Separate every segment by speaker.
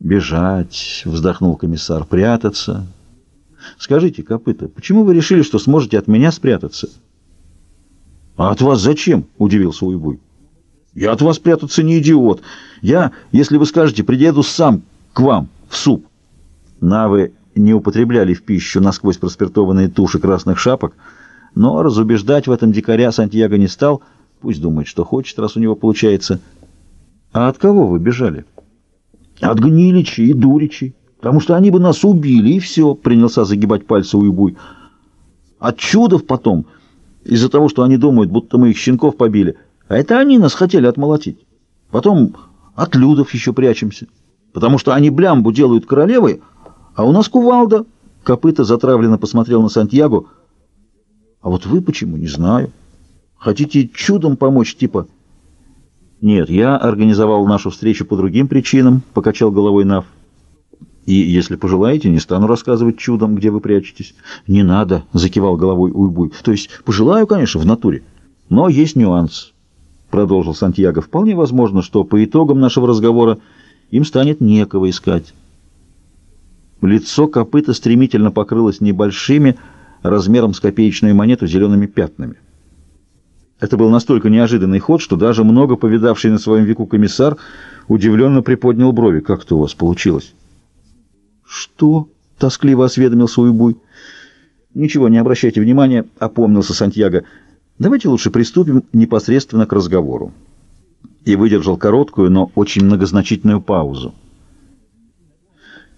Speaker 1: Бежать, вздохнул комиссар, прятаться. Скажите, копыта, почему вы решили, что сможете от меня спрятаться? А от вас зачем? Удивился Уйбуй. Я от вас прятаться не идиот. Я, если вы скажете, приеду сам к вам в суп. Навы не употребляли в пищу насквозь проспиртованные туши красных шапок, но разубеждать в этом дикаря Сантьяго не стал. Пусть думает, что хочет, раз у него получается. А от кого вы бежали? От гниличей и дуричей. Потому что они бы нас убили, и все, принялся загибать пальцы Уйбуй. От чудов потом, из-за того, что они думают, будто мы их щенков побили. А это они нас хотели отмолотить. Потом от людов еще прячемся. Потому что они блямбу делают королевой, а у нас кувалда. Копыта затравленно посмотрел на Сантьяго. А вот вы почему, не знаю. Хотите чудом помочь, типа... Нет, я организовал нашу встречу по другим причинам, покачал головой Нав. И, если пожелаете, не стану рассказывать чудом, где вы прячетесь. Не надо, закивал головой Уйбуй. То есть, пожелаю, конечно, в натуре. Но есть нюанс, продолжил Сантьяго. Вполне возможно, что по итогам нашего разговора им станет некого искать. Лицо копыта стремительно покрылось небольшими, размером с копеечную монету, зелеными пятнами. Это был настолько неожиданный ход, что даже много повидавший на своем веку комиссар удивленно приподнял брови. «Как это у вас получилось?» «Что?» — тоскливо осведомился Уйбуй. «Ничего, не обращайте внимания», — опомнился Сантьяго. «Давайте лучше приступим непосредственно к разговору». И выдержал короткую, но очень многозначительную паузу.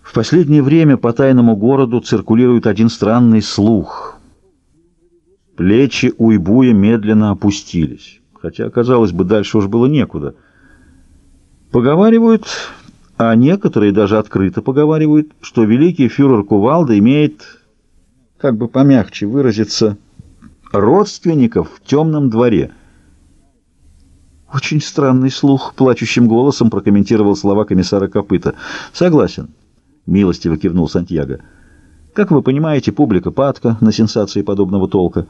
Speaker 1: В последнее время по тайному городу циркулирует один странный слух. Плечи Уйбуя медленно опустились, хотя, казалось бы, дальше уж было некуда. Поговаривают, а некоторые даже открыто поговаривают, что великий фюрер Кувалда имеет, как бы помягче выразиться, родственников в темном дворе. Очень странный слух, плачущим голосом прокомментировал слова комиссара Копыта. Согласен. — милостиво кивнул Сантьяго. «Как вы понимаете, публика падка на сенсации подобного толка.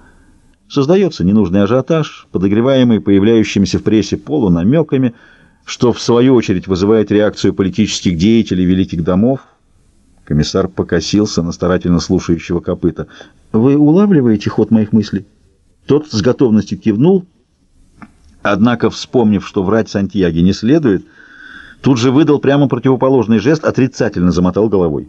Speaker 1: Создается ненужный ажиотаж, подогреваемый появляющимися в прессе полунамеками, что в свою очередь вызывает реакцию политических деятелей великих домов». Комиссар покосился на старательно слушающего копыта. «Вы улавливаете ход моих мыслей?» Тот с готовностью кивнул, однако, вспомнив, что врать Сантьяге не следует, — Тут же выдал прямо противоположный жест, отрицательно замотал головой.